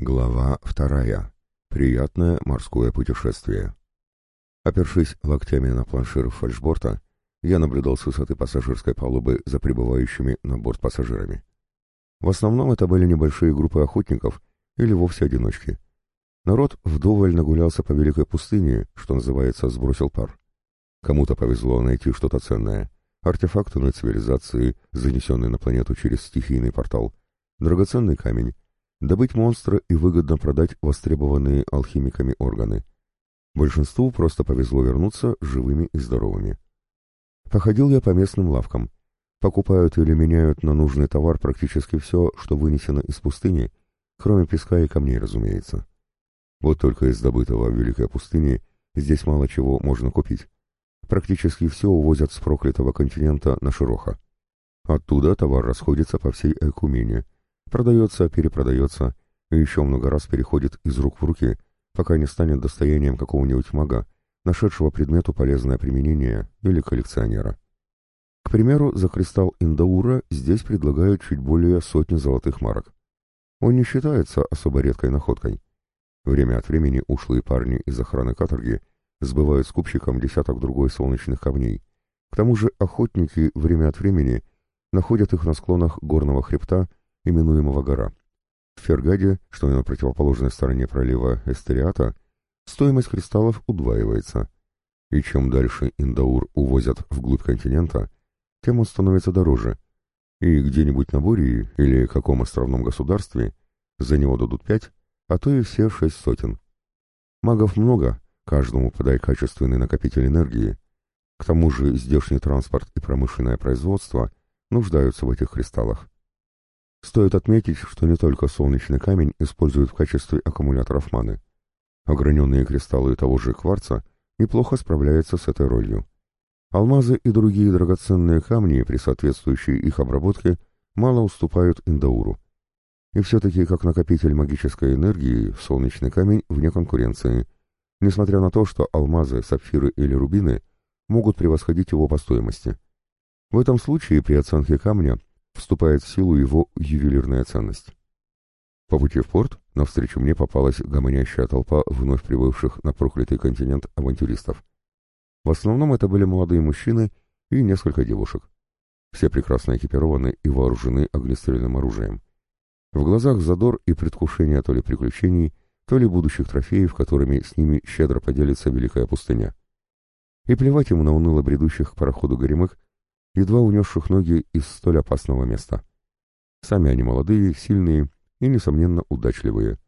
Глава вторая. Приятное морское путешествие. Опершись локтями на планшир фальшборта, я наблюдал с высоты пассажирской палубы за прибывающими на борт пассажирами. В основном это были небольшие группы охотников или вовсе одиночки. Народ вдоволь нагулялся по великой пустыне, что называется, сбросил пар. Кому-то повезло найти что-то ценное. Артефакт иной цивилизации, занесенный на планету через стихийный портал, драгоценный камень, добыть монстра и выгодно продать востребованные алхимиками органы. Большинству просто повезло вернуться живыми и здоровыми. Походил я по местным лавкам. Покупают или меняют на нужный товар практически все, что вынесено из пустыни, кроме песка и камней, разумеется. Вот только из добытого в Великой пустыне здесь мало чего можно купить. Практически все увозят с проклятого континента на Широха. Оттуда товар расходится по всей Экумене — Продается, перепродается и еще много раз переходит из рук в руки, пока не станет достоянием какого-нибудь мага, нашедшего предмету полезное применение или коллекционера. К примеру, за кристалл Индаура здесь предлагают чуть более сотни золотых марок. Он не считается особо редкой находкой. Время от времени ушлые парни из охраны каторги сбывают скупщикам десяток другой солнечных камней. К тому же охотники время от времени находят их на склонах горного хребта именуемого гора. В Фергаде, что на противоположной стороне пролива Эстериата, стоимость кристаллов удваивается. И чем дальше Индаур увозят вглубь континента, тем он становится дороже. И где-нибудь на Бурии или каком островном государстве за него дадут пять, а то и все шесть сотен. Магов много, каждому подай качественный накопитель энергии. К тому же здешний транспорт и промышленное производство нуждаются в этих кристаллах. Стоит отметить, что не только солнечный камень используют в качестве аккумуляторов маны. Ограненные кристаллы того же кварца неплохо справляются с этой ролью. Алмазы и другие драгоценные камни при соответствующей их обработке мало уступают индауру. И все-таки как накопитель магической энергии солнечный камень вне конкуренции, несмотря на то, что алмазы, сапфиры или рубины могут превосходить его по стоимости. В этом случае при оценке камня вступает в силу его ювелирная ценность. По пути в порт навстречу мне попалась гомонящая толпа вновь прибывших на проклятый континент авантюристов. В основном это были молодые мужчины и несколько девушек. Все прекрасно экипированы и вооружены огнестрельным оружием. В глазах задор и предвкушение то ли приключений, то ли будущих трофеев, которыми с ними щедро поделится Великая пустыня. И плевать ему на уныло бредущих к пароходу горемык, едва унесших ноги из столь опасного места. Сами они молодые, сильные и, несомненно, удачливые.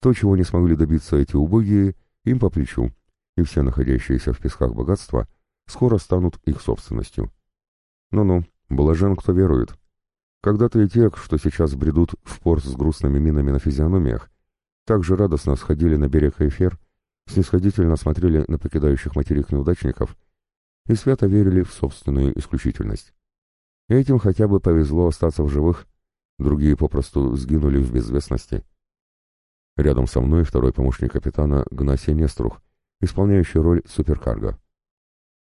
То, чего не смогли добиться эти убогие, им по плечу, и все находящиеся в песках богатства скоро станут их собственностью. Ну-ну, блажен, кто верует. Когда-то и те, что сейчас бредут в порт с грустными минами на физиономиях, также радостно сходили на берег Эйфер, снисходительно смотрели на покидающих материк неудачников и свято верили в собственную исключительность. Этим хотя бы повезло остаться в живых, другие попросту сгинули в безвестности. Рядом со мной второй помощник капитана Гнасия Неструх, исполняющий роль суперкарго.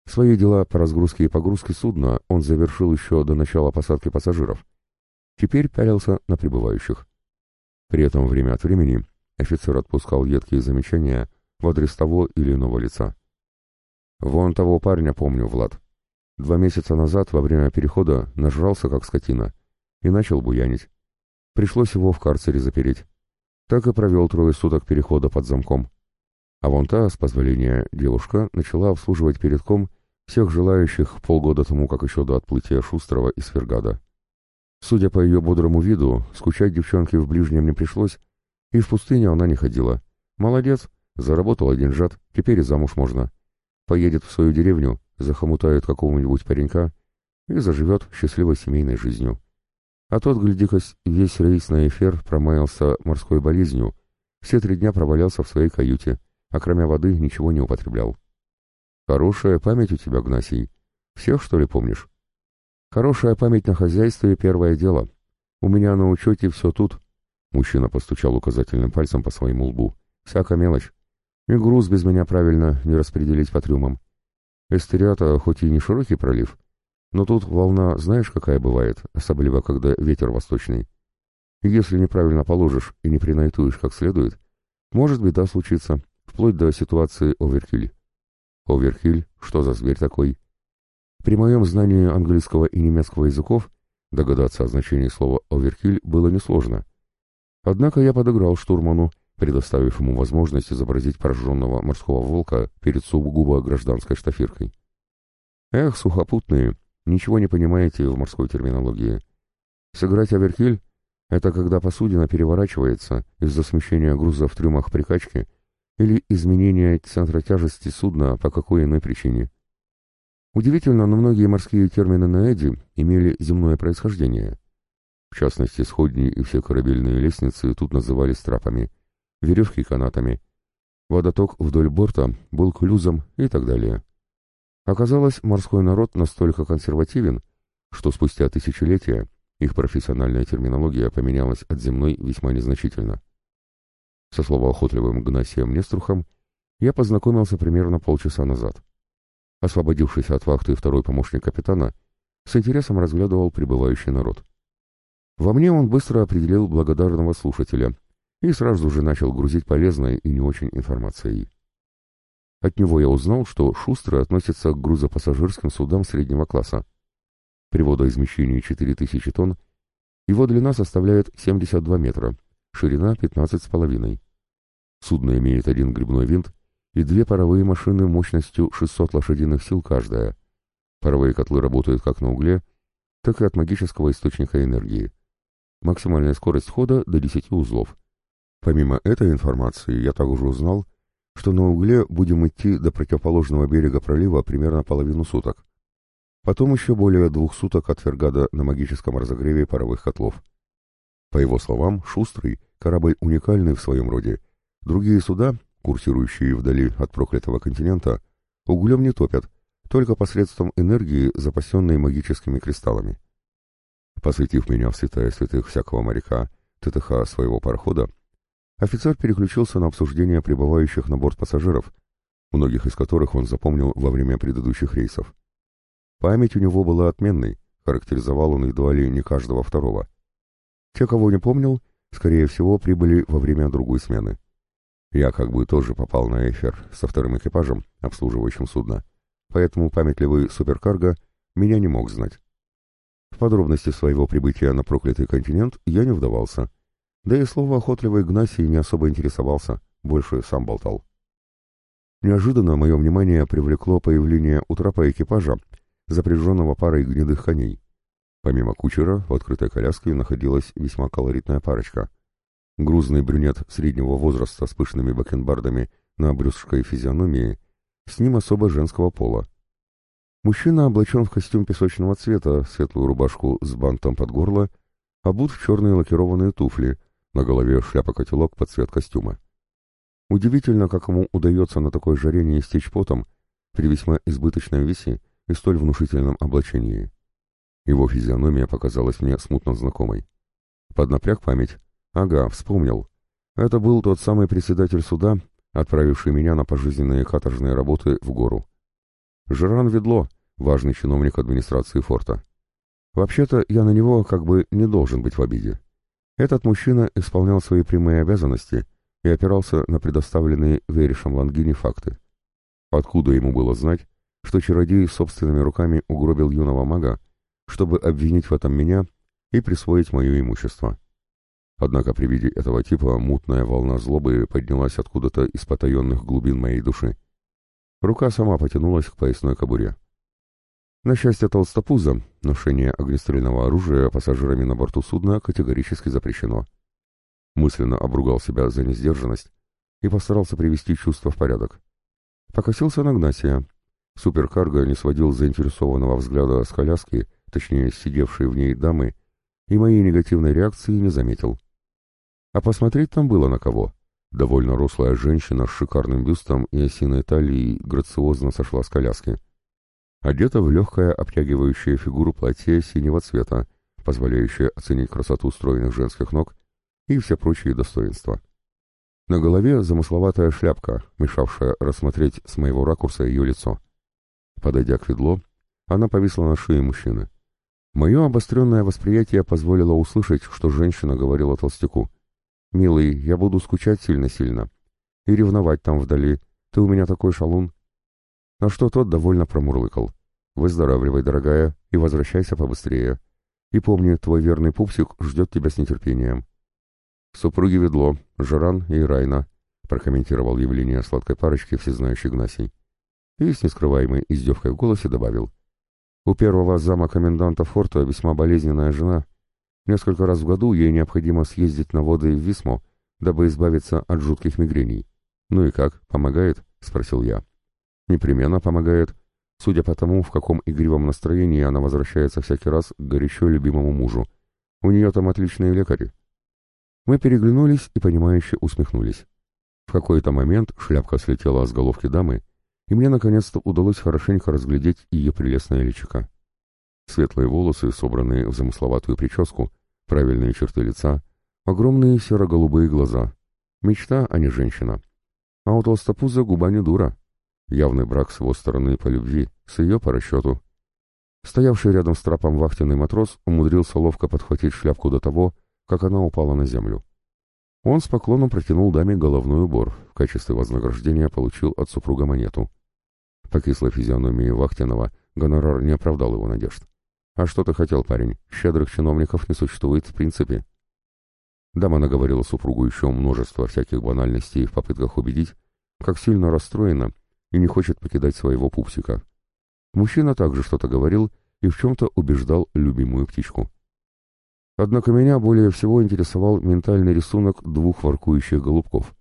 Свои дела по разгрузке и погрузке судна он завершил еще до начала посадки пассажиров. Теперь пялился на прибывающих. При этом время от времени офицер отпускал едкие замечания в адрес того или иного лица. Вон того парня помню, Влад. Два месяца назад, во время перехода, нажрался как скотина и начал буянить. Пришлось его в карцере запереть. Так и провел трое суток перехода под замком. А вон та, с позволения девушка, начала обслуживать передком всех желающих полгода тому, как еще до отплытия Шустрова из Фергада. Судя по ее бодрому виду, скучать девчонке в ближнем не пришлось, и в пустыню она не ходила. Молодец, заработала деньжат, теперь и замуж можно поедет в свою деревню, захомутает какого-нибудь паренька и заживет счастливой семейной жизнью. А тот, гляди-ка, весь рейс на эфир промаялся морской болезнью, все три дня провалялся в своей каюте, а кроме воды ничего не употреблял. Хорошая память у тебя, Гнасий. Всех, что ли, помнишь? Хорошая память на хозяйстве — первое дело. У меня на учете все тут. Мужчина постучал указательным пальцем по своему лбу. Всяка мелочь. И груз без меня правильно не распределить по трюмам. Эстериата хоть и не широкий пролив, но тут волна знаешь какая бывает, особливо когда ветер восточный. Если неправильно положишь и не принайтуешь как следует, может беда случиться, вплоть до ситуации оверкиль. Оверкиль? Что за зверь такой? При моем знании английского и немецкого языков догадаться о значении слова «оверкиль» было несложно. Однако я подыграл штурману, предоставив ему возможность изобразить пораженного морского волка перед сугубо гражданской штафиркой. Эх, сухопутные, ничего не понимаете в морской терминологии. Сыграть оверкиль — это когда посудина переворачивается из-за смещения груза в трюмах прикачки или изменения центра тяжести судна по какой иной причине. Удивительно, но многие морские термины на Эдди имели земное происхождение. В частности, сходни и все корабельные лестницы тут назывались трапами, веревки канатами, водоток вдоль борта был клюзом и так далее. Оказалось, морской народ настолько консервативен, что спустя тысячелетия их профессиональная терминология поменялась от земной весьма незначительно. Со словоохотливым Гнасием Неструхом я познакомился примерно полчаса назад. Освободившись от вахты второй помощник капитана, с интересом разглядывал прибывающий народ. Во мне он быстро определил благодарного слушателя и сразу же начал грузить полезной и не очень информацией. От него я узнал, что шустрый относится к грузопассажирским судам среднего класса. При водоизмещении 4000 тонн его длина составляет 72 метра, ширина 15,5. Судно имеет один грибной винт и две паровые машины мощностью 600 лошадиных сил каждая. Паровые котлы работают как на угле, так и от магического источника энергии. Максимальная скорость хода до 10 узлов. Помимо этой информации, я также узнал, что на угле будем идти до противоположного берега пролива примерно половину суток. Потом еще более двух суток от Фергада на магическом разогреве паровых котлов. По его словам, «Шустрый» — корабль уникальный в своем роде. Другие суда, курсирующие вдали от проклятого континента, углем не топят, только посредством энергии, запасенной магическими кристаллами. Посвятив меня в святая святых всякого моряка, ТТХ своего парохода, офицер переключился на обсуждение прибывающих на борт пассажиров, многих из которых он запомнил во время предыдущих рейсов. Память у него была отменной, характеризовал он едва ли не каждого второго. Те, кого не помнил, скорее всего, прибыли во время другой смены. Я как бы тоже попал на эфир со вторым экипажем, обслуживающим судно, поэтому памятливый суперкарго меня не мог знать. В подробности своего прибытия на проклятый континент я не вдавался, да и слово охотливый Гнасий не особо интересовался, больше сам болтал. Неожиданно мое внимание привлекло появление у трапа экипажа, запряженного парой гнедых коней. Помимо кучера, в открытой коляске находилась весьма колоритная парочка — Грузный брюнет среднего возраста с пышными бакенбардами на брюшской физиономии, с ним особо женского пола. Мужчина облачен в костюм песочного цвета, светлую рубашку с бантом под горло, обут в черные лакированные туфли, на голове шляпа-котелок под цвет костюма. Удивительно, как ему удается на такой жаре не истечь потом, при весьма избыточном весе и столь внушительном облачении. Его физиономия показалась мне смутно знакомой. Поднапряг память, Ага, вспомнил. Это был тот самый председатель суда, отправивший меня на пожизненные каторжные работы в гору. Жеран Ведло, важный чиновник администрации форта. Вообще-то я на него как бы не должен быть в обиде. Этот мужчина исполнял свои прямые обязанности и опирался на предоставленные Веришем Лангини факты. Откуда ему было знать, что чародей собственными руками угробил юного мага, чтобы обвинить в этом меня и присвоить мое имущество? Однако при виде этого типа мутная волна злобы поднялась откуда-то из потаенных глубин моей души. Рука сама потянулась к поясной кобуре. На счастье толстопуза, ношение огнестрельного оружия пассажирами на борту судна категорически запрещено. Мысленно обругал себя за несдержанность и постарался привести чувство в порядок. Покосился на Гнасия. Суперкарго не сводил заинтересованного взгляда с коляски, точнее, сидевшей в ней дамы, и моей негативной реакции не заметил. А посмотреть там было на кого. Довольно рослая женщина с шикарным бюстом и осиной талией грациозно сошла с коляски. Одета в легкое обтягивающее фигуру платье синего цвета, позволяющее оценить красоту стройных женских ног и все прочие достоинства. На голове замысловатая шляпка, мешавшая рассмотреть с моего ракурса ее лицо. Подойдя к ведло, она повисла на шее мужчины. Мое обостренное восприятие позволило услышать, что женщина говорила толстяку. «Милый, я буду скучать сильно-сильно. И ревновать там вдали. Ты у меня такой шалун». На что тот довольно промурлыкал. «Выздоравливай, дорогая, и возвращайся побыстрее. И помни, твой верный пупсик ждет тебя с нетерпением». «Супруги Ведло, Жаран и Райна», — прокомментировал явление сладкой парочки всезнающий Гнасий. И с нескрываемой издевкой в голосе добавил. «У первого зама коменданта форта весьма болезненная жена. Несколько раз в году ей необходимо съездить на воды в Висмо, дабы избавиться от жутких мигрений. Ну и как, помогает?» — спросил я. «Непременно помогает, судя по тому, в каком игривом настроении она возвращается всякий раз к горячо любимому мужу. У нее там отличные лекари». Мы переглянулись и, понимающе усмехнулись. В какой-то момент шляпка слетела с головки дамы, и мне наконец-то удалось хорошенько разглядеть ее прелестное личико. Светлые волосы, собранные в замысловатую прическу, правильные черты лица, огромные серо-голубые глаза. Мечта, а не женщина. А у толстопуза губа не дура. Явный брак с его стороны по любви, с ее по расчету. Стоявший рядом с трапом вахтенный матрос умудрился ловко подхватить шляпку до того, как она упала на землю. Он с поклоном протянул даме головной убор, в качестве вознаграждения получил от супруга монету. По кислой физиономии Вахтинова гонорар не оправдал его надежд. «А что ты хотел, парень? Щедрых чиновников не существует в принципе». Дама наговорила супругу еще множество всяких банальностей в попытках убедить, как сильно расстроена и не хочет покидать своего пупсика. Мужчина также что-то говорил и в чем-то убеждал любимую птичку. Однако меня более всего интересовал ментальный рисунок двух воркующих голубков.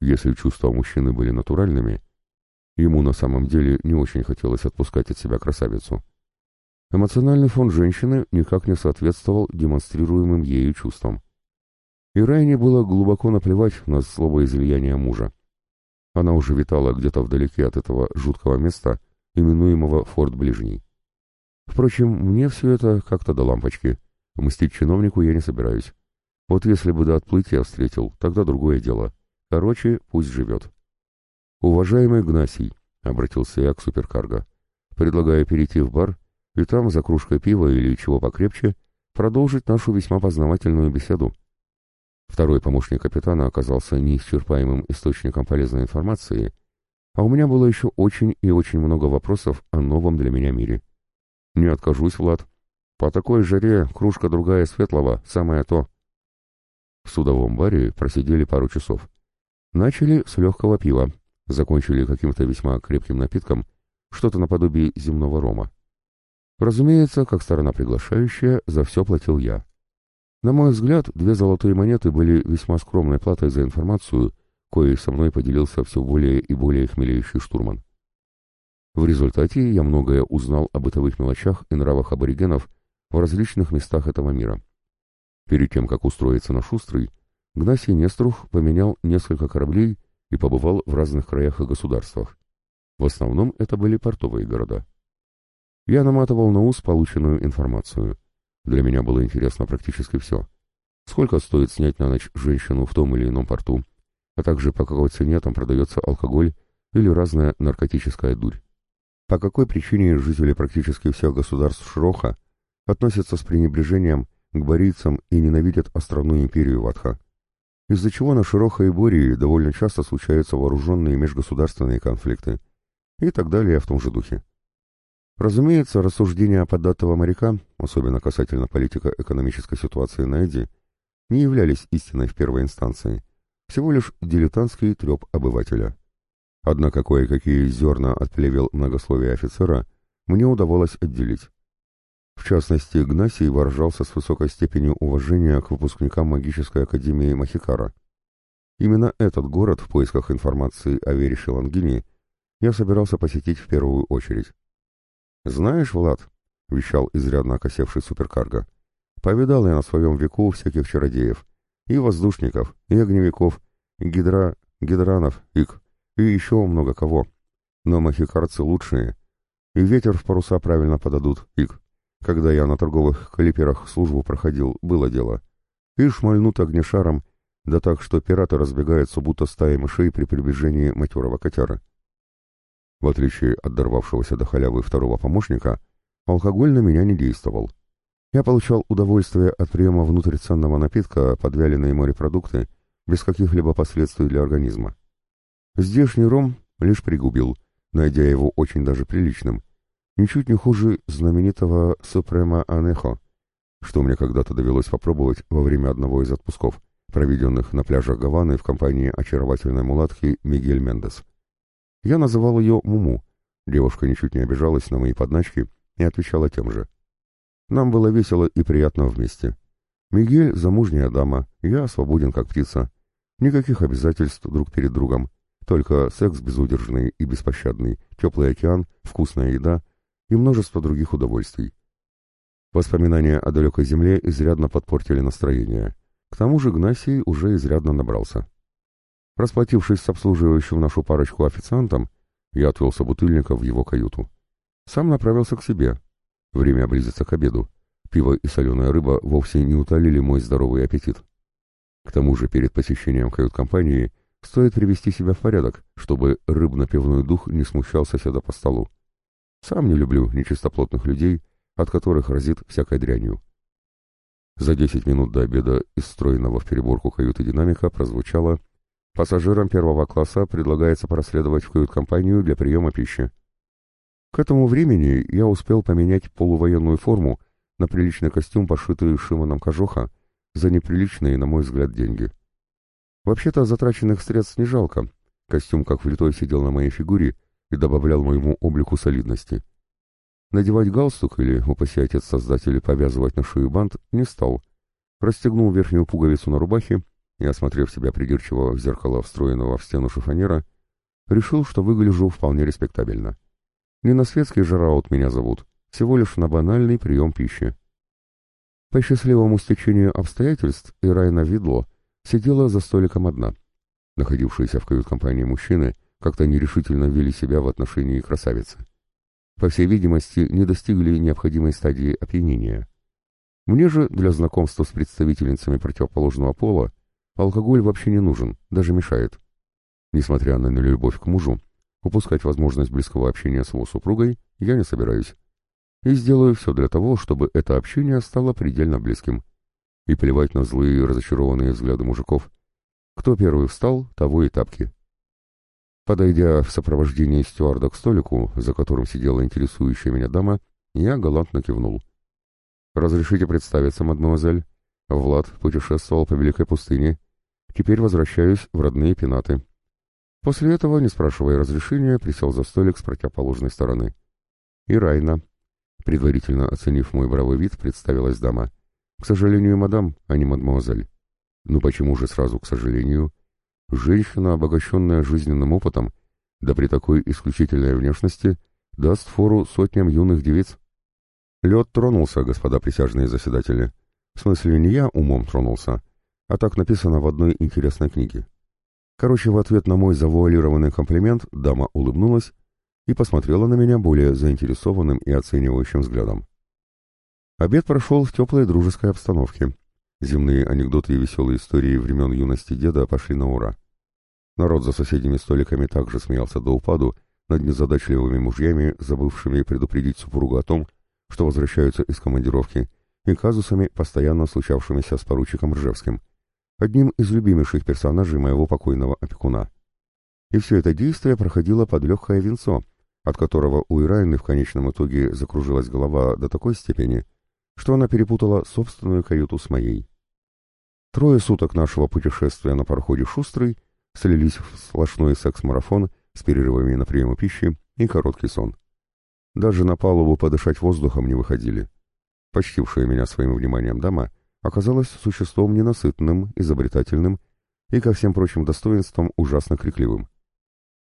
Если чувства мужчины были натуральными, ему на самом деле не очень хотелось отпускать от себя красавицу. Эмоциональный фон женщины никак не соответствовал демонстрируемым ею чувствам. И Райне было глубоко наплевать на словоизлияние мужа. Она уже витала где-то вдалеке от этого жуткого места, именуемого Форт Ближний. Впрочем, мне все это как-то до лампочки — Мстить чиновнику я не собираюсь. Вот если бы до отплытия встретил, тогда другое дело. Короче, пусть живет. «Уважаемый Гнасий», — обратился я к суперкарго, — «предлагаю перейти в бар и там, за кружкой пива или чего покрепче, продолжить нашу весьма познавательную беседу». Второй помощник капитана оказался неисчерпаемым источником полезной информации, а у меня было еще очень и очень много вопросов о новом для меня мире. «Не откажусь, Влад», по такой жаре кружка другая светлого, самое то. В судовом баре просидели пару часов. Начали с легкого пива, закончили каким-то весьма крепким напитком, что-то наподобие земного рома. Разумеется, как сторона приглашающая, за все платил я. На мой взгляд, две золотые монеты были весьма скромной платой за информацию, коей со мной поделился все более и более хмелеющий штурман. В результате я многое узнал о бытовых мелочах и нравах аборигенов, в различных местах этого мира. Перед тем, как устроиться на Шустрый, Гнасий Неструх поменял несколько кораблей и побывал в разных краях и государствах. В основном это были портовые города. Я наматывал на ус полученную информацию. Для меня было интересно практически все. Сколько стоит снять на ночь женщину в том или ином порту, а также по какой цене там продается алкоголь или разная наркотическая дурь. По какой причине жители практически всех государств Шроха относятся с пренебрежением к борийцам и ненавидят островную империю Ватха, из-за чего на Широха и Бории довольно часто случаются вооруженные межгосударственные конфликты и так далее в том же духе. Разумеется, рассуждения поддатого моряка, особенно касательно политико-экономической ситуации на Эдди, не являлись истиной в первой инстанции, всего лишь дилетантский треп обывателя. Однако кое-какие зерна от плевел многословия офицера мне удавалось отделить. В частности, Гнасий выражался с высокой степенью уважения к выпускникам магической академии Махикара. Именно этот город в поисках информации о Вере Шелангине я собирался посетить в первую очередь. «Знаешь, Влад», — вещал изрядно окосевший суперкарго, — «повидал я на своем веку всяких чародеев, и воздушников, и огневиков, и гидра, гидранов, ик, и еще много кого. Но махикарцы лучшие, и ветер в паруса правильно подадут, ик. Когда я на торговых калиперах службу проходил, было дело. И шмальнут огнешаром, да так, что пираты разбегаются, будто стаи мышей при приближении матерого котяра. В отличие от дорвавшегося до халявы второго помощника, алкоголь на меня не действовал. Я получал удовольствие от приема внутрь ценного напитка под вяленые морепродукты без каких-либо последствий для организма. Здешний ром лишь пригубил, найдя его очень даже приличным, ничуть не хуже знаменитого Супрема Анехо, что мне когда-то довелось попробовать во время одного из отпусков, проведенных на пляжах Гаваны в компании очаровательной мулатки Мигель Мендес. Я называл ее Муму. Девушка ничуть не обижалась на мои подначки и отвечала тем же. Нам было весело и приятно вместе. Мигель — замужняя дама, я свободен как птица. Никаких обязательств друг перед другом, только секс безудержный и беспощадный, теплый океан, вкусная еда и множество других удовольствий. Воспоминания о далекой земле изрядно подпортили настроение. К тому же Гнасий уже изрядно набрался. Расплатившись с обслуживающим нашу парочку официантом, я отвел собутыльника в его каюту. Сам направился к себе, Время близится к обеду. Пиво и соленая рыба вовсе не утолили мой здоровый аппетит. К тому же перед посещением кают-компании стоит привести себя в порядок, чтобы рыбно-пивной дух не смущал соседа по столу. Сам не люблю нечистоплотных людей, от которых разит всякой дрянью. За десять минут до обеда из встроенного в переборку каюты динамика прозвучало «Пассажирам первого класса предлагается проследовать в кают-компанию для приема пищи». К этому времени я успел поменять полувоенную форму на приличный костюм, пошитый Шимоном Кожоха, за неприличные, на мой взгляд, деньги. Вообще-то затраченных средств не жалко. Костюм как влитой сидел на моей фигуре и добавлял моему облику солидности. Надевать галстук или, упаси отец создателя, повязывать на шею бант не стал. Расстегнул верхнюю пуговицу на рубахе и, осмотрев себя придирчиво в зеркало встроенного в стену шифонера, решил, что выгляжу вполне респектабельно. Не на светский жараут меня зовут, всего лишь на банальный прием пищи. По счастливому стечению обстоятельств Ирайна Видло сидела за столиком одна. Находившиеся в кают-компании мужчины как-то нерешительно вели себя в отношении красавицы. По всей видимости, не достигли необходимой стадии опьянения. Мне же для знакомства с представительницами противоположного пола алкоголь вообще не нужен, даже мешает. Несмотря на нелюбовь к мужу, Упускать возможность близкого общения с его супругой я не собираюсь. И сделаю все для того, чтобы это общение стало предельно близким. И плевать на злые разочарованные взгляды мужиков. Кто первый встал, того и тапки. Подойдя в сопровождении стюарда к столику, за которым сидела интересующая меня дама, я галантно кивнул. «Разрешите представиться, мадемуазель. Влад путешествовал по Великой пустыне. Теперь возвращаюсь в родные пенаты». После этого, не спрашивая разрешения, присел за столик с противоположной стороны. И Райна, предварительно оценив мой бравый вид, представилась дама. «К сожалению, мадам, а не мадемуазель». «Ну почему же сразу к сожалению?» «Женщина, обогащенная жизненным опытом, да при такой исключительной внешности, даст фору сотням юных девиц». Лед тронулся, господа присяжные заседатели. В смысле, не я умом тронулся, а так написано в одной интересной книге. Короче, в ответ на мой завуалированный комплимент дама улыбнулась и посмотрела на меня более заинтересованным и оценивающим взглядом. Обед прошел в теплой дружеской обстановке. Земные анекдоты и веселые истории времен юности деда пошли на ура. Народ за соседними столиками также смеялся до упаду над незадачливыми мужьями, забывшими предупредить супругу о том, что возвращаются из командировки, и казусами, постоянно случавшимися с поручиком Ржевским — одним из любимейших персонажей моего покойного опекуна. И все это действие проходило под легкое венцо, от которого у Ирайны в конечном итоге закружилась голова до такой степени, что она перепутала собственную каюту с моей. Трое суток нашего путешествия на пароходе «Шустрый» слились в сплошной секс-марафон с перерывами на прием пищи и короткий сон. Даже на палубу подышать воздухом не выходили. Почтившая меня своим вниманием дама — оказалась существом ненасытным, изобретательным и, ко всем прочим достоинствам, ужасно крикливым.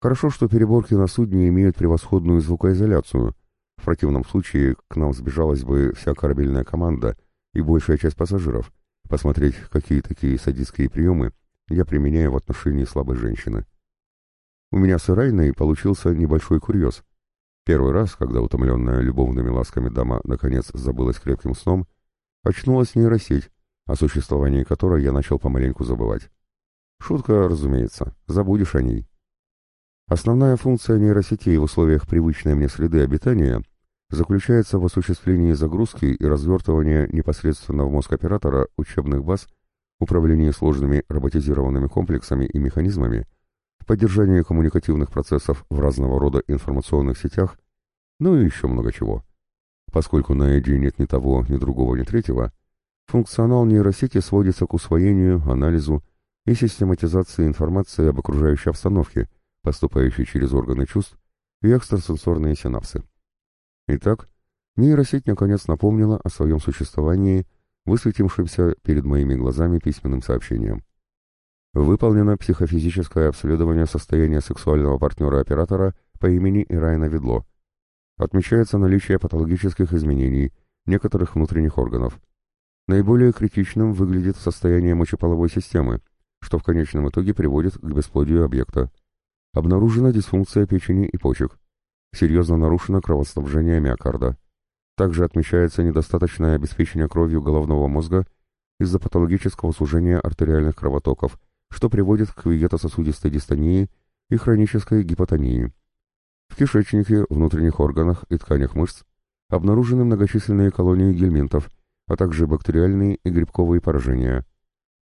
Хорошо, что переборки на судне имеют превосходную звукоизоляцию. В противном случае к нам сбежалась бы вся корабельная команда и большая часть пассажиров, посмотреть, какие такие садистские приемы я применяю в отношении слабой женщины. У меня с Ирайной получился небольшой курьез. Первый раз, когда утомленная любовными ласками дама наконец забылась крепким сном, очнулась нейросеть, о существовании которой я начал помаленьку забывать. Шутка, разумеется, забудешь о ней. Основная функция нейросетей в условиях привычной мне среды обитания заключается в осуществлении загрузки и развертывания непосредственно в мозг оператора учебных баз, управлении сложными роботизированными комплексами и механизмами, поддержании коммуникативных процессов в разного рода информационных сетях, ну и еще много чего. Поскольку на EDI нет ни того, ни другого, ни третьего, функционал нейросети сводится к усвоению, анализу и систематизации информации об окружающей обстановке, поступающей через органы чувств и экстрасенсорные синапсы. Итак, нейросеть наконец напомнила о своем существовании, высветившимся перед моими глазами письменным сообщением. Выполнено психофизическое обследование состояния сексуального партнера оператора по имени Ирайна Ведло. Отмечается наличие патологических изменений некоторых внутренних органов. Наиболее критичным выглядит состояние мочеполовой системы, что в конечном итоге приводит к бесплодию объекта. Обнаружена дисфункция печени и почек. Серьезно нарушено кровоснабжение миокарда. Также отмечается недостаточное обеспечение кровью головного мозга из-за патологического сужения артериальных кровотоков, что приводит к вегетососудистой дистонии и хронической гипотонии. В кишечнике, внутренних органах и тканях мышц обнаружены многочисленные колонии гельминтов, а также бактериальные и грибковые поражения.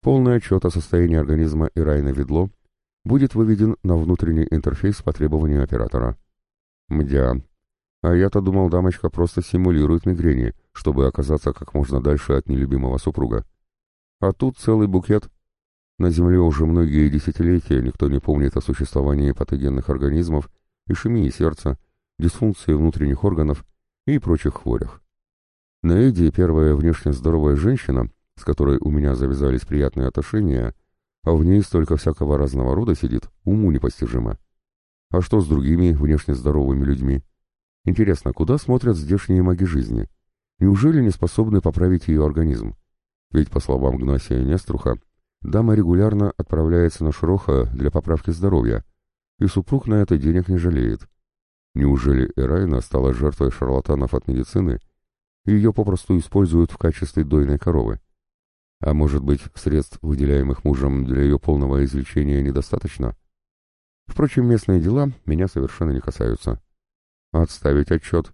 Полный отчет о состоянии организма Ирайна Ведло будет выведен на внутренний интерфейс по требованию оператора. Мдя. А я-то думал, дамочка просто симулирует мигрени, чтобы оказаться как можно дальше от нелюбимого супруга. А тут целый букет. На Земле уже многие десятилетия никто не помнит о существовании патогенных организмов, ишемии сердца, дисфункции внутренних органов и прочих хворях. На первая внешне здоровая женщина, с которой у меня завязались приятные отношения, а в ней столько всякого разного рода сидит, уму непостижимо. А что с другими внешне здоровыми людьми? Интересно, куда смотрят здешние маги жизни? Неужели не способны поправить ее организм? Ведь, по словам Гнасия Неструха, дама регулярно отправляется на Широха для поправки здоровья, и супруг на это денег не жалеет. Неужели Эрайна стала жертвой шарлатанов от медицины, и ее попросту используют в качестве дойной коровы? А может быть, средств, выделяемых мужем для ее полного излечения, недостаточно? Впрочем, местные дела меня совершенно не касаются. Отставить отчет.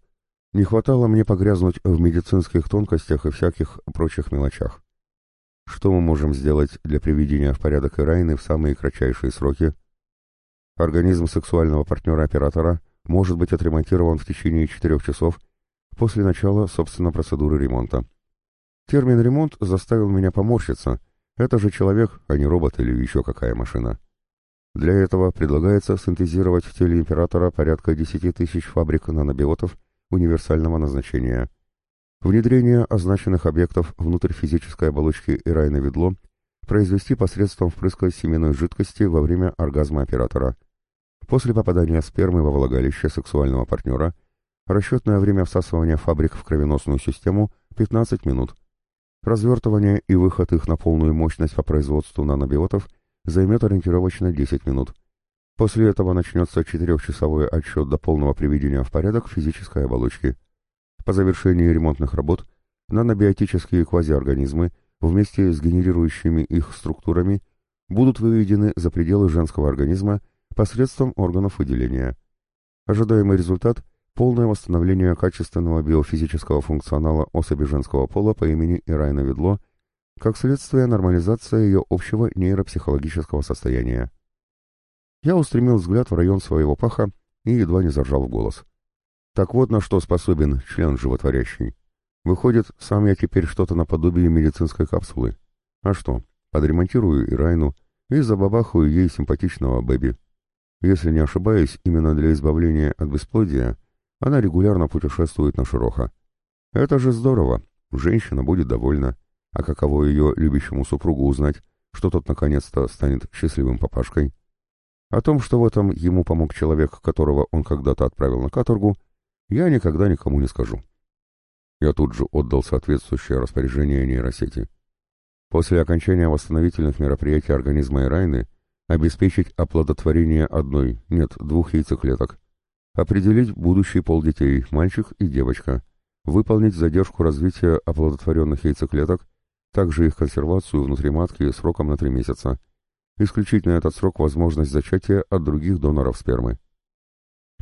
Не хватало мне погрязнуть в медицинских тонкостях и всяких прочих мелочах. Что мы можем сделать для приведения в порядок Ирайны в самые кратчайшие сроки? Организм сексуального партнера оператора может быть отремонтирован в течение четырех часов после начала, собственно, процедуры ремонта. Термин «ремонт» заставил меня поморщиться. Это же человек, а не робот или еще какая машина. Для этого предлагается синтезировать в теле императора порядка 10 тысяч фабрик нанобиотов универсального назначения. Внедрение означенных объектов внутрь физической оболочки Ирайна Ведло произвести посредством впрыска семенной жидкости во время оргазма оператора. После попадания спермы во влагалище сексуального партнера расчетное время всасывания фабрик в кровеносную систему 15 минут. Развертывание и выход их на полную мощность по производству нанобиотов – займет ориентировочно 10 минут. После этого начнется четырехчасовой отсчет до полного приведения в порядок физической оболочки. По завершении ремонтных работ нанобиотические квазиорганизмы вместе с генерирующими их структурами будут выведены за пределы женского организма посредством органов выделения. Ожидаемый результат – полное восстановление качественного биофизического функционала особи женского пола по имени Ирайна Ведло – как следствие нормализация ее общего нейропсихологического состояния. Я устремил взгляд в район своего паха и едва не заржал в голос. Так вот на что способен член животворящий. Выходит, сам я теперь что-то наподобие медицинской капсулы. А что, подремонтирую и Райну, и забабахаю ей симпатичного Бэби. Если не ошибаюсь, именно для избавления от бесплодия она регулярно путешествует на Широха. Это же здорово, женщина будет довольна. А каково ее любящему супругу узнать, что тот наконец-то станет счастливым папашкой? О том, что в этом ему помог человек, которого он когда-то отправил на каторгу, я никогда никому не скажу. Я тут же отдал соответствующее распоряжение нейросети. После окончания восстановительных мероприятий организма Ирайны обеспечить оплодотворение одной, нет, двух яйцеклеток, определить будущий пол детей, мальчик и девочка, выполнить задержку развития оплодотворенных яйцеклеток также их консервацию внутри матки сроком на три месяца. Исключить на этот срок возможность зачатия от других доноров спермы.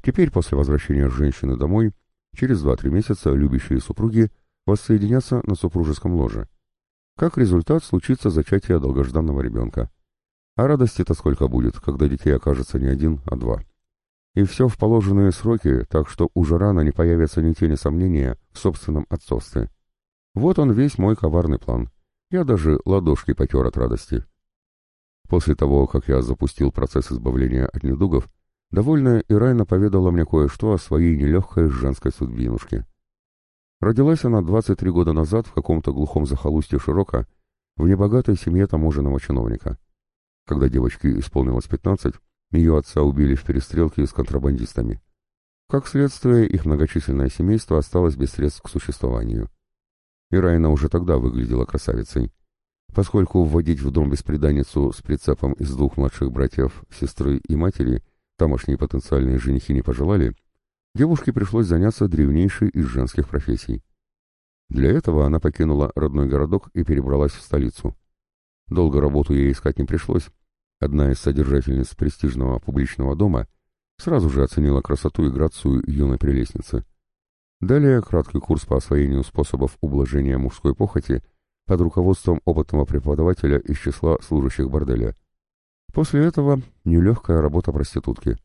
Теперь, после возвращения женщины домой, Через 2-3 месяца любящие супруги воссоединятся на супружеском ложе. Как результат случится зачатие долгожданного ребенка. А радости-то сколько будет, когда детей окажется не один, а два. И все в положенные сроки, так что уже рано не появится ни тени сомнения в собственном отцовстве. Вот он весь мой коварный план. Я даже ладошки потер от радости. После того, как я запустил процесс избавления от недугов, довольная Ирайна поведала мне кое-что о своей нелегкой женской судьбинушке. Родилась она 23 года назад в каком-то глухом захолустье Широка, в небогатой семье таможенного чиновника. Когда девочке исполнилось 15, ее отца убили в перестрелке с контрабандистами. Как следствие, их многочисленное семейство осталось без средств к существованию. И уже тогда выглядела красавицей. Поскольку вводить в дом бесприданницу с прицепом из двух младших братьев, сестры и матери тамошние потенциальные женихи не пожелали, девушке пришлось заняться древнейшей из женских профессий. Для этого она покинула родной городок и перебралась в столицу. Долго работу ей искать не пришлось, Одна из содержательниц престижного публичного дома сразу же оценила красоту и грацию юной прелестницы. Далее краткий курс по освоению способов ублажения мужской похоти под руководством опытного преподавателя из числа служащих борделя. После этого нелегкая работа проститутки.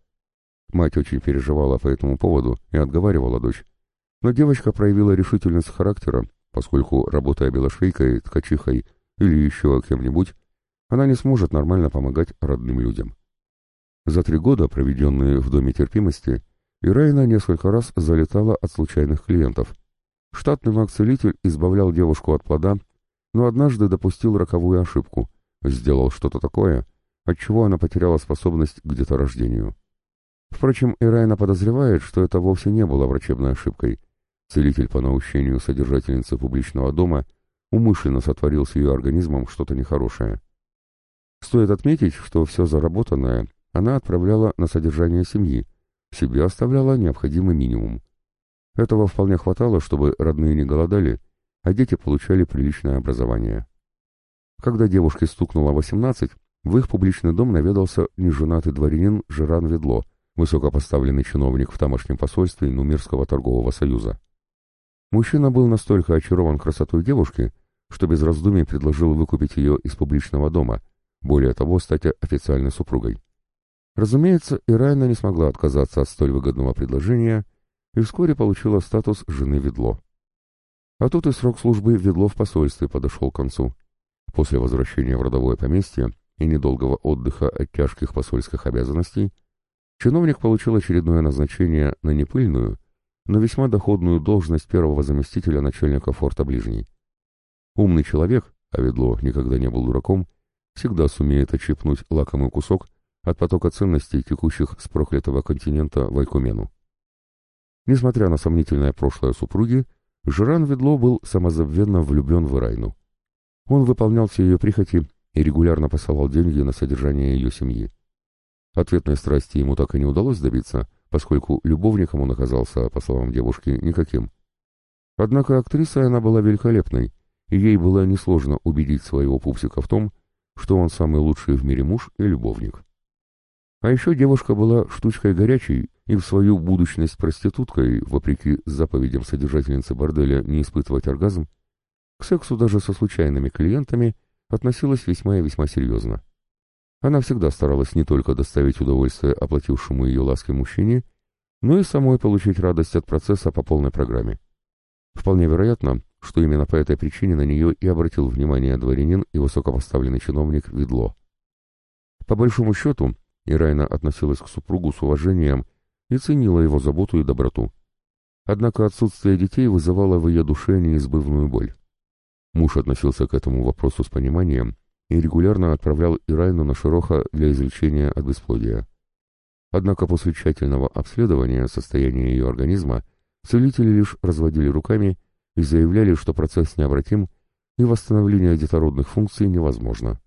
Мать очень переживала по этому поводу и отговаривала дочь. Но девочка проявила решительность характера, поскольку, работая белошвейкой, ткачихой или еще кем-нибудь, она не сможет нормально помогать родным людям. За три года, проведенные в Доме терпимости, Ирайна несколько раз залетала от случайных клиентов. Штатный маг-целитель избавлял девушку от плода, но однажды допустил роковую ошибку, сделал что-то такое, от чего она потеряла способность к деторождению. Впрочем, Ирайна подозревает, что это вовсе не было врачебной ошибкой. Целитель по наущению содержательницы публичного дома умышленно сотворил с ее организмом что-то нехорошее. Стоит отметить, что все заработанное она отправляла на содержание семьи, себе оставляла необходимый минимум. Этого вполне хватало, чтобы родные не голодали, а дети получали приличное образование. Когда девушке стукнуло 18, в их публичный дом наведался неженатый дворянин Жиран Ведло, высокопоставленный чиновник в тамошнем посольстве Нумирского торгового союза. Мужчина был настолько очарован красотой девушки, что без раздумий предложил выкупить ее из публичного дома – более того, стать официальной супругой. Разумеется, Ирайна не смогла отказаться от столь выгодного предложения и вскоре получила статус жены Ведло. А тут и срок службы Ведло в посольстве подошел к концу. После возвращения в родовое поместье и недолгого отдыха от тяжких посольских обязанностей, чиновник получил очередное назначение на непыльную, но весьма доходную должность первого заместителя начальника форта Ближний. Умный человек, а Ведло никогда не был дураком, всегда сумеет отщипнуть лакомый кусок от потока ценностей, текущих с проклятого континента в Айкумену. Несмотря на сомнительное прошлое супруги, Жиран Ведло был самозабвенно влюблен в Ирайну. Он выполнял все ее прихоти и регулярно посылал деньги на содержание ее семьи. Ответной страсти ему так и не удалось добиться, поскольку любовником он оказался, по словам девушки, никаким. Однако актрисой она была великолепной, и ей было несложно убедить своего пупсика в том, что он самый лучший в мире муж и любовник. А еще девушка была штучкой горячей и в свою будущность проституткой, вопреки заповедям содержательницы борделя не испытывать оргазм, к сексу даже со случайными клиентами относилась весьма и весьма серьезно. Она всегда старалась не только доставить удовольствие оплатившему ее лаской мужчине, но и самой получить радость от процесса по полной программе. Вполне вероятно, что именно по этой причине на нее и обратил внимание дворянин и высокопоставленный чиновник Ведло. По большому счету, Ирайна относилась к супругу с уважением и ценила его заботу и доброту. Однако отсутствие детей вызывало в ее душе неизбывную боль. Муж относился к этому вопросу с пониманием и регулярно отправлял Ирайну на Широха для излечения от бесплодия. Однако после тщательного обследования состояния ее организма целители лишь разводили руками и заявляли, что процесс необратим и восстановление детородных функций невозможно.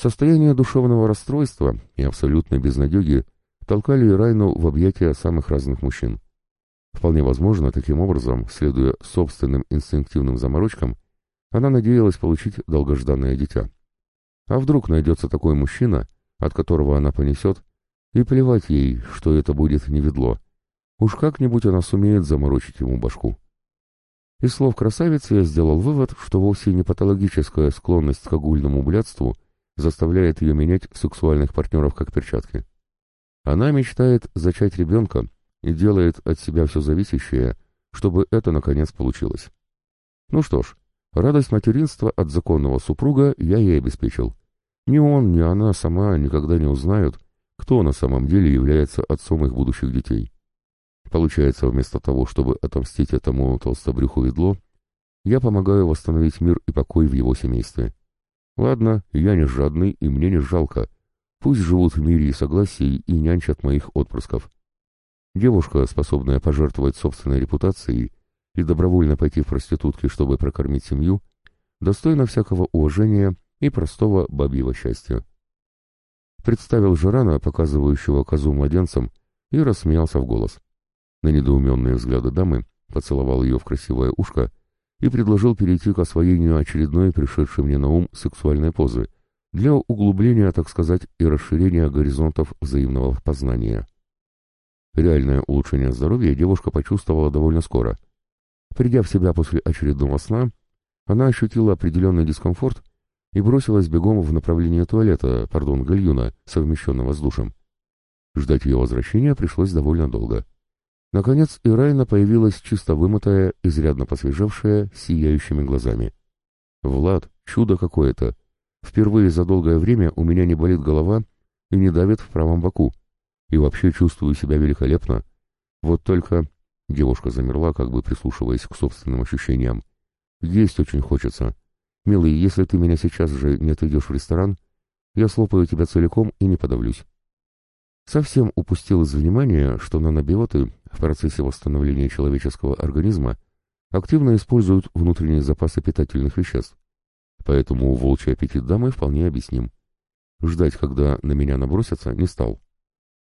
Состояние душевного расстройства и абсолютной безнадеги толкали Ирайну в объятия самых разных мужчин. Вполне возможно, таким образом, следуя собственным инстинктивным заморочкам, она надеялась получить долгожданное дитя. А вдруг найдется такой мужчина, от которого она понесет, и плевать ей, что это будет не ведло, Уж как-нибудь она сумеет заморочить ему башку. Из слов красавицы я сделал вывод, что вовсе не патологическая склонность к огульному блядству заставляет ее менять сексуальных партнеров как перчатки. Она мечтает зачать ребенка и делает от себя все зависящее, чтобы это наконец получилось. Ну что ж, радость материнства от законного супруга я ей обеспечил. Ни он, ни она сама никогда не узнают, кто на самом деле является отцом их будущих детей. Получается, вместо того, чтобы отомстить этому толстобрюху ведло, я помогаю восстановить мир и покой в его семействе. Ладно, я не жадный и мне не жалко. Пусть живут в мире и согласии и нянчат моих отпрысков. Девушка, способная пожертвовать собственной репутацией и добровольно пойти в проститутки, чтобы прокормить семью, достойна всякого уважения и простого бабьего счастья. Представил Жирана, показывающего козу младенцам, и рассмеялся в голос на недоуменные взгляды дамы, поцеловал ее в красивое ушко и предложил перейти к освоению очередной пришедшей мне на ум сексуальной позы для углубления, так сказать, и расширения горизонтов взаимного познания. Реальное улучшение здоровья девушка почувствовала довольно скоро. Придя в себя после очередного сна, она ощутила определенный дискомфорт и бросилась бегом в направлении туалета, пардон, гальюна, совмещенного с душем. Ждать ее возвращения пришлось довольно долго. Наконец Ирайна появилась чисто вымытая, изрядно посвежевшая, сияющими глазами. «Влад, чудо какое-то! Впервые за долгое время у меня не болит голова и не давит в правом боку. И вообще чувствую себя великолепно. Вот только...» Девушка замерла, как бы прислушиваясь к собственным ощущениям. «Есть очень хочется. Милый, если ты меня сейчас же не отведешь в ресторан, я слопаю тебя целиком и не подавлюсь». Совсем упустил из внимания, что нанобиоты в процессе восстановления человеческого организма активно используют внутренние запасы питательных веществ. Поэтому волчий аппетит дамы вполне объясним. Ждать, когда на меня набросятся, не стал.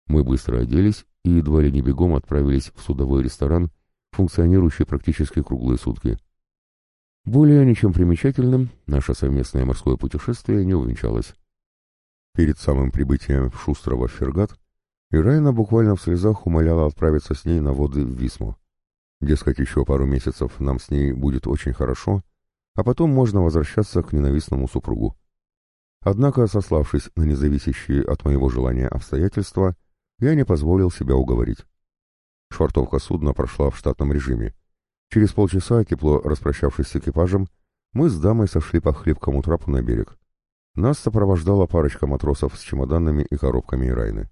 Мы быстро оделись и едва ли не бегом отправились в судовой ресторан, функционирующий практически круглые сутки. Более ничем примечательным наше совместное морское путешествие не увенчалось. Перед самым прибытием в Шустрого Фергат и Райна буквально в слезах умоляла отправиться с ней на воды в Висму. Дескать, еще пару месяцев нам с ней будет очень хорошо, а потом можно возвращаться к ненавистному супругу. Однако, сославшись на независящие от моего желания обстоятельства, я не позволил себя уговорить. Швартовка судна прошла в штатном режиме. Через полчаса, тепло распрощавшись с экипажем, мы с дамой сошли по хлипкому трапу на берег. Нас сопровождала парочка матросов с чемоданами и коробками Ирайны.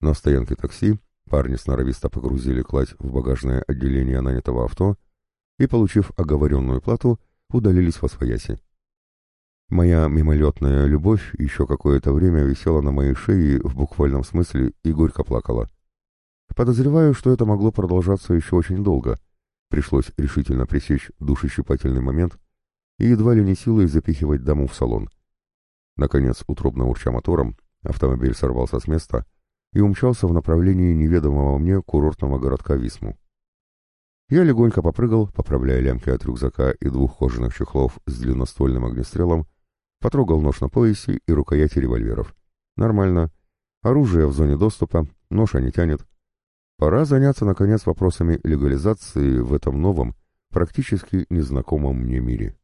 На стоянке такси парни сноровисто погрузили кладь в багажное отделение нанятого авто и, получив оговоренную плату, удалились во свояси. Моя мимолетная любовь еще какое-то время висела на моей шее в буквальном смысле и горько плакала. Подозреваю, что это могло продолжаться еще очень долго. Пришлось решительно пресечь душещипательный момент и едва ли не силой запихивать даму в салон. Наконец, утробно урча мотором, автомобиль сорвался с места — и умчался в направлении неведомого мне курортного городка Висму. Я легонько попрыгал, поправляя лямки от рюкзака и двух кожаных чехлов с длинноствольным огнестрелом, потрогал нож на поясе и рукояти револьверов. Нормально. Оружие в зоне доступа, нож не тянет. Пора заняться, наконец, вопросами легализации в этом новом, практически незнакомом мне мире.